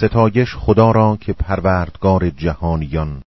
ستایش خدا را که پروردگار جهانیان